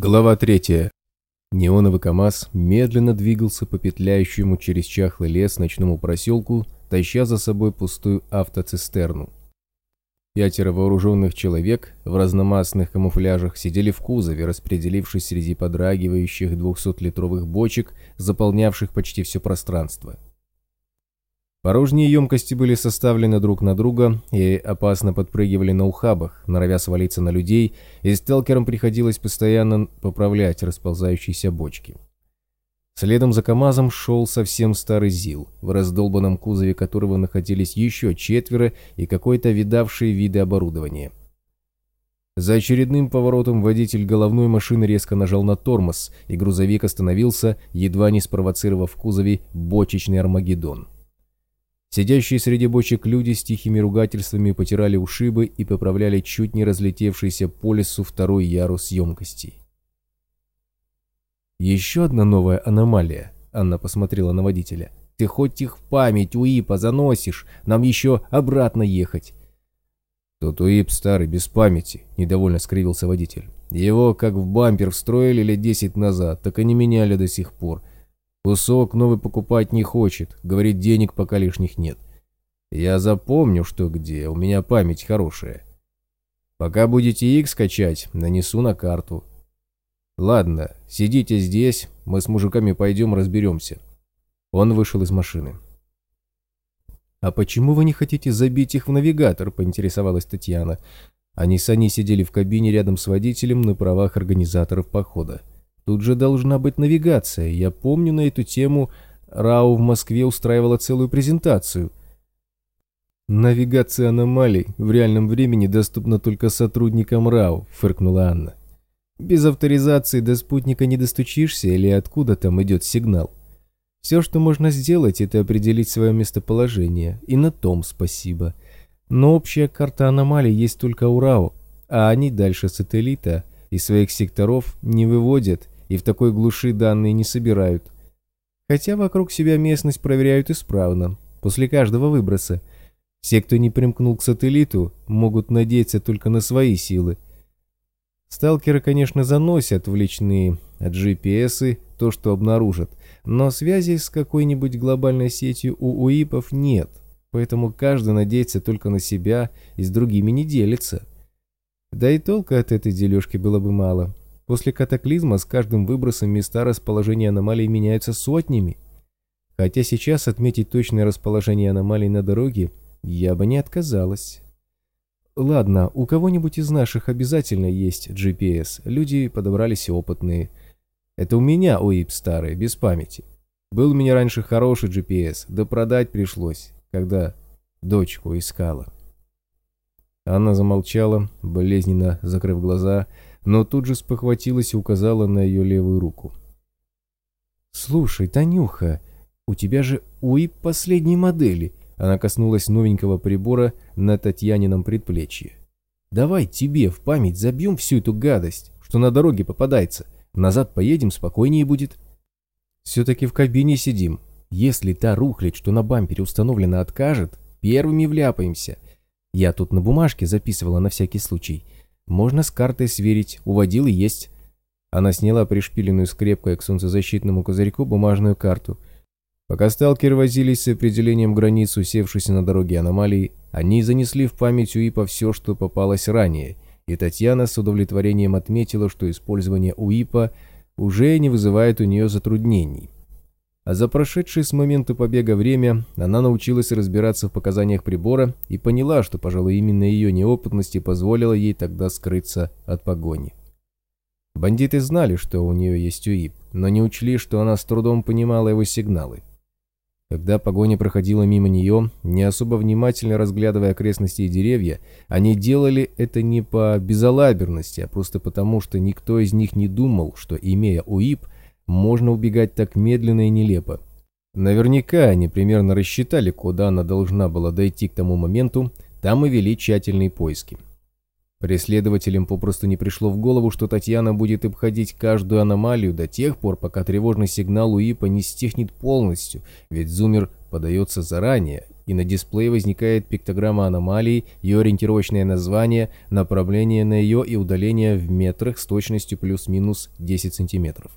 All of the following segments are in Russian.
Глава третья. Неоновый КамАЗ медленно двигался по петляющему через чахлый лес ночному проселку, таща за собой пустую автоцистерну. Пятеро вооруженных человек в разномастных камуфляжах сидели в кузове, распределившись среди подрагивающих 200-литровых бочек, заполнявших почти все пространство. Порожние емкости были составлены друг на друга и опасно подпрыгивали на ухабах, норовя свалиться на людей, и сталкерам приходилось постоянно поправлять расползающиеся бочки. Следом за КамАЗом шел совсем старый ЗИЛ, в раздолбанном кузове которого находились еще четверо и какое-то видавшее виды оборудование. За очередным поворотом водитель головной машины резко нажал на тормоз, и грузовик остановился, едва не спровоцировав в кузове бочечный Армагеддон. Сидящие среди бочек люди с тихими ругательствами потирали ушибы и поправляли чуть не разлетевшийся по лесу второй ярус емкостей. «Еще одна новая аномалия», — Анна посмотрела на водителя. «Ты хоть их в память, УИПа, заносишь, нам еще обратно ехать». «Тот УИП старый, без памяти», — недовольно скривился водитель. «Его как в бампер встроили лет десять назад, так и не меняли до сих пор. Кусок новый покупать не хочет, говорит, денег пока лишних нет. Я запомню, что где, у меня память хорошая. Пока будете X качать, нанесу на карту. Ладно, сидите здесь, мы с мужиками пойдем разберемся. Он вышел из машины. «А почему вы не хотите забить их в навигатор?» – поинтересовалась Татьяна. Они с Аней сидели в кабине рядом с водителем на правах организаторов похода. Тут же должна быть навигация. Я помню на эту тему Рау в Москве устраивала целую презентацию. «Навигация аномалий в реальном времени доступна только сотрудникам РАУ», — фыркнула Анна. «Без авторизации до спутника не достучишься или откуда там идет сигнал. Все, что можно сделать, это определить свое местоположение, и на том спасибо. Но общая карта аномалий есть только у РАУ, а они дальше сателлита и своих секторов не выводят и в такой глуши данные не собирают. Хотя вокруг себя местность проверяют исправно, после каждого выброса. Все, кто не примкнул к сателлиту, могут надеяться только на свои силы. Сталкеры, конечно, заносят в личные GPS то, что обнаружат, но связи с какой-нибудь глобальной сетью у УИПов нет, поэтому каждый надеется только на себя и с другими не делится. Да и толка от этой дележки было бы мало. После катаклизма с каждым выбросом места расположения аномалий меняются сотнями. Хотя сейчас отметить точное расположение аномалий на дороге я бы не отказалась. Ладно, у кого-нибудь из наших обязательно есть GPS. Люди подобрались опытные. Это у меня ОИП старый, без памяти. Был у меня раньше хороший GPS, да продать пришлось, когда дочку искала. Анна замолчала, болезненно закрыв глаза, но тут же спохватилась и указала на ее левую руку. «Слушай, Танюха, у тебя же УИП последней модели!» Она коснулась новенького прибора на Татьянином предплечье. «Давай тебе в память забьем всю эту гадость, что на дороге попадается. Назад поедем, спокойнее будет». «Все-таки в кабине сидим. Если та рухлядь, что на бампере установлена, откажет, первыми вляпаемся. Я тут на бумажке записывала на всякий случай». Можно с картой сверить, уводил и есть. Она сняла пришпиленную скрепкой к солнцезащитному козырьку бумажную карту. Пока сталкеры возились с определением границ, усевшейся на дороге аномалии, они занесли в память УИПа все, что попалось ранее, и Татьяна с удовлетворением отметила, что использование УИПа уже не вызывает у нее затруднений. А за прошедшее с момента побега время она научилась разбираться в показаниях прибора и поняла, что, пожалуй, именно ее неопытность позволила ей тогда скрыться от погони. Бандиты знали, что у нее есть УИП, но не учли, что она с трудом понимала его сигналы. Когда погоня проходила мимо нее, не особо внимательно разглядывая окрестности и деревья, они делали это не по безалаберности, а просто потому, что никто из них не думал, что, имея УИП, можно убегать так медленно и нелепо. Наверняка они примерно рассчитали, куда она должна была дойти к тому моменту, там и вели тщательные поиски. Преследователям попросту не пришло в голову, что Татьяна будет обходить каждую аномалию до тех пор, пока тревожный сигнал УИПа не стихнет полностью, ведь зумер подается заранее, и на дисплее возникает пиктограмма аномалии, ее ориентировочное название, направление на ее и удаление в метрах с точностью плюс-минус 10 сантиметров.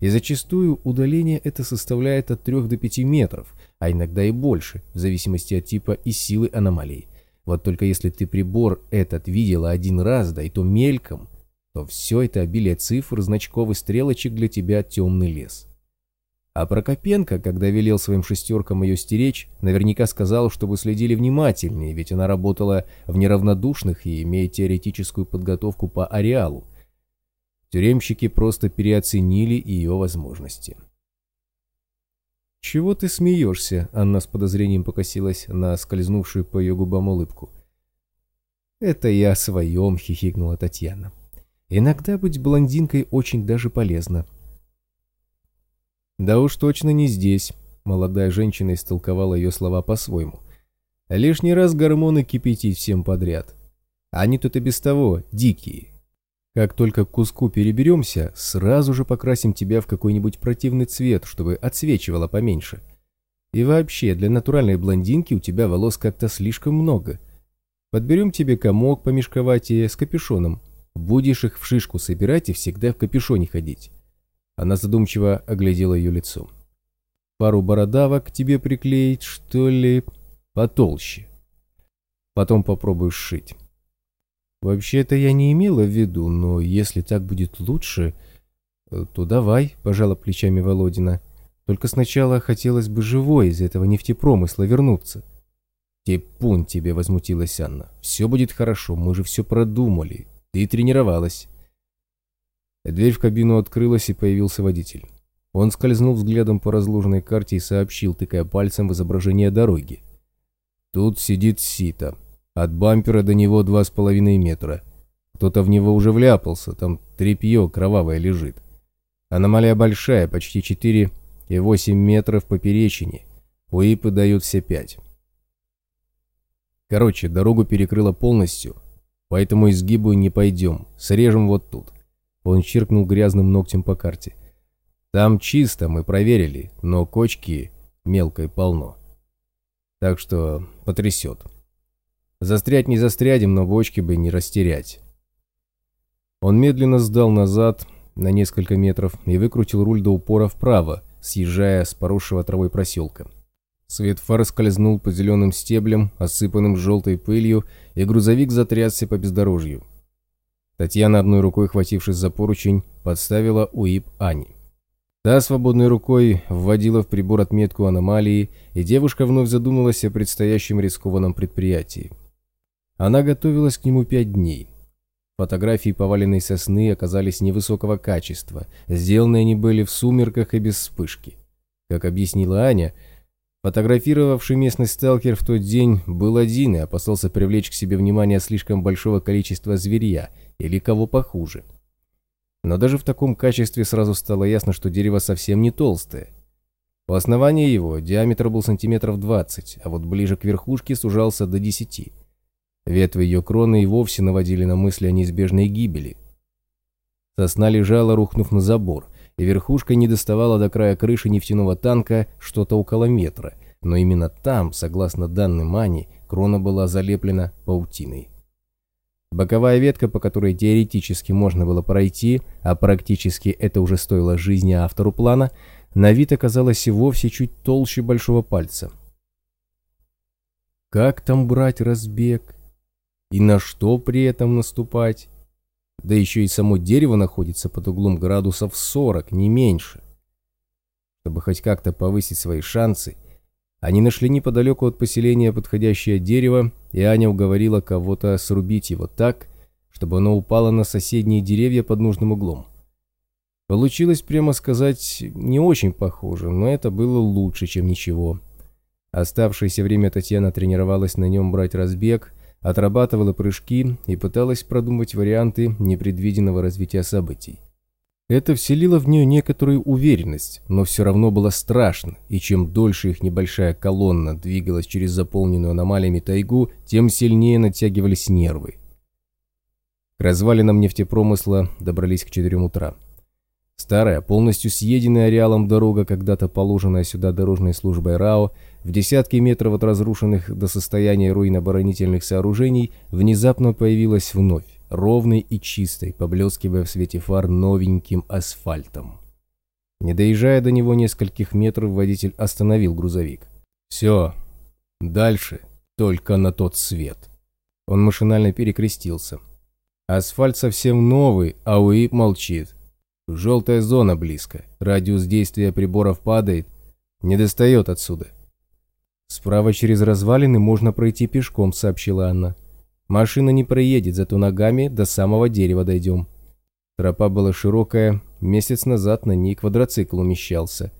И зачастую удаление это составляет от 3 до 5 метров, а иногда и больше, в зависимости от типа и силы аномалии. Вот только если ты прибор этот видела один раз, да и то мельком, то все это обилие цифр, значков и стрелочек для тебя темный лес. А Прокопенко, когда велел своим шестеркам ее стеречь, наверняка сказал, чтобы следили внимательнее, ведь она работала в неравнодушных и имеет теоретическую подготовку по ареалу. Тюремщики просто переоценили ее возможности. «Чего ты смеешься?» — Анна с подозрением покосилась на скользнувшую по ее губам улыбку. «Это я о своем», — хихикнула Татьяна. «Иногда быть блондинкой очень даже полезно». «Да уж точно не здесь», — молодая женщина истолковала ее слова по-своему. «Лишний раз гормоны кипятить всем подряд. Они тут и без того дикие, как только к куску переберемся, сразу же покрасим тебя в какой-нибудь противный цвет, чтобы отсвечивало поменьше. И вообще, для натуральной блондинки у тебя волос как-то слишком много. Подберем тебе комок помешковатее с капюшоном. Будешь их в шишку собирать и всегда в капюшоне ходить. Она задумчиво оглядела ее лицо. Пару бородавок тебе приклеить, что ли, потолще. Потом попробуешь шить. «Вообще-то я не имела в виду, но если так будет лучше, э, то давай», – пожала плечами Володина. «Только сначала хотелось бы живой из этого нефтепромысла вернуться». «Типун тебе», – возмутилась Анна. «Все будет хорошо, мы же все продумали. Ты тренировалась». Дверь в кабину открылась, и появился водитель. Он скользнул взглядом по разложенной карте и сообщил, тыкая пальцем в изображение дороги. «Тут сидит Сита. От бампера до него два с половиной метра. Кто-то в него уже вляпался, там тряпье кровавое лежит. Аномалия большая, почти 4 и 8 метров поперечине. УИПы дают все 5. Короче, дорогу перекрыло полностью, поэтому изгибу не пойдем, срежем вот тут. Он чиркнул грязным ногтем по карте. Там чисто, мы проверили, но кочки мелкой полно. Так что потрясет. Застрять не застрядем, но бочки бы не растерять. Он медленно сдал назад на несколько метров и выкрутил руль до упора вправо, съезжая с поросшего травой проселка. Свет фар скользнул по зеленым стеблям, осыпанным желтой пылью, и грузовик затрясся по бездорожью. Татьяна, одной рукой хватившись за поручень, подставила УИП Ани. Та свободной рукой вводила в прибор отметку аномалии, и девушка вновь задумалась о предстоящем рискованном предприятии. Она готовилась к нему пять дней. Фотографии поваленной сосны оказались невысокого качества, сделаны они были в сумерках и без вспышки. Как объяснила Аня, фотографировавший местный сталкер в тот день был один и опасался привлечь к себе внимание слишком большого количества зверья или кого похуже. Но даже в таком качестве сразу стало ясно, что дерево совсем не толстое. У основания его диаметр был сантиметров 20, а вот ближе к верхушке сужался до 10 Ветви ее кроны и вовсе наводили на мысли о неизбежной гибели. Сосна лежала, рухнув на забор, и верхушка не доставала до края крыши нефтяного танка что-то около метра, но именно там, согласно данным Ани, крона была залеплена паутиной. Боковая ветка, по которой теоретически можно было пройти, а практически это уже стоило жизни автору плана, на вид оказалась и вовсе чуть толще большого пальца. Как там брать разбег? И на что при этом наступать? Да еще и само дерево находится под углом градусов 40, не меньше. Чтобы хоть как-то повысить свои шансы, они нашли неподалеку от поселения подходящее дерево, и Аня уговорила кого-то срубить его так, чтобы оно упало на соседние деревья под нужным углом. Получилось, прямо сказать, не очень похоже, но это было лучше, чем ничего. Оставшееся время Татьяна тренировалась на нем брать разбег, отрабатывала прыжки и пыталась продумать варианты непредвиденного развития событий. Это вселило в нее некоторую уверенность, но все равно было страшно, и чем дольше их небольшая колонна двигалась через заполненную аномалиями тайгу, тем сильнее натягивались нервы. К развалинам нефтепромысла добрались к 4 утра. Старая, полностью съеденная ареалом дорога, когда-то положенная сюда дорожной службой РАО, в десятки метров от разрушенных до состояния руин оборонительных сооружений, внезапно появилась вновь, ровной и чистой, поблескивая в свете фар новеньким асфальтом. Не доезжая до него нескольких метров, водитель остановил грузовик. «Все, дальше только на тот свет». Он машинально перекрестился. Асфальт совсем новый, а УИП молчит. Желтая зона близко. Радиус действия приборов падает. Не достает отсюда. «Справа через развалины можно пройти пешком», — сообщила Анна. «Машина не проедет, зато ногами до самого дерева дойдем». Тропа была широкая, месяц назад на ней квадроцикл умещался.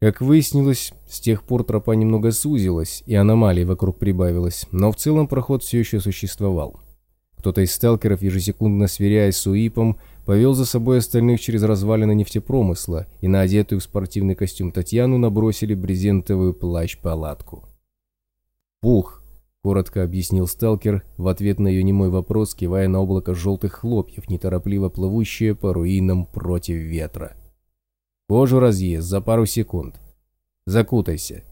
Как выяснилось, с тех пор тропа немного сузилась, и аномалий вокруг прибавилось, но в целом проход все еще существовал. Кто-то из сталкеров, ежесекундно сверяясь с УИПом, повел за собой остальных через развалины нефтепромысла, и на одетую в спортивный костюм Татьяну набросили брезентовую плащ-палатку. «Пух», — коротко объяснил сталкер в ответ на ее немой вопрос, кивая на облако желтых хлопьев, неторопливо плывущее по руинам против ветра. «Кожу разъест за пару секунд. Закутайся».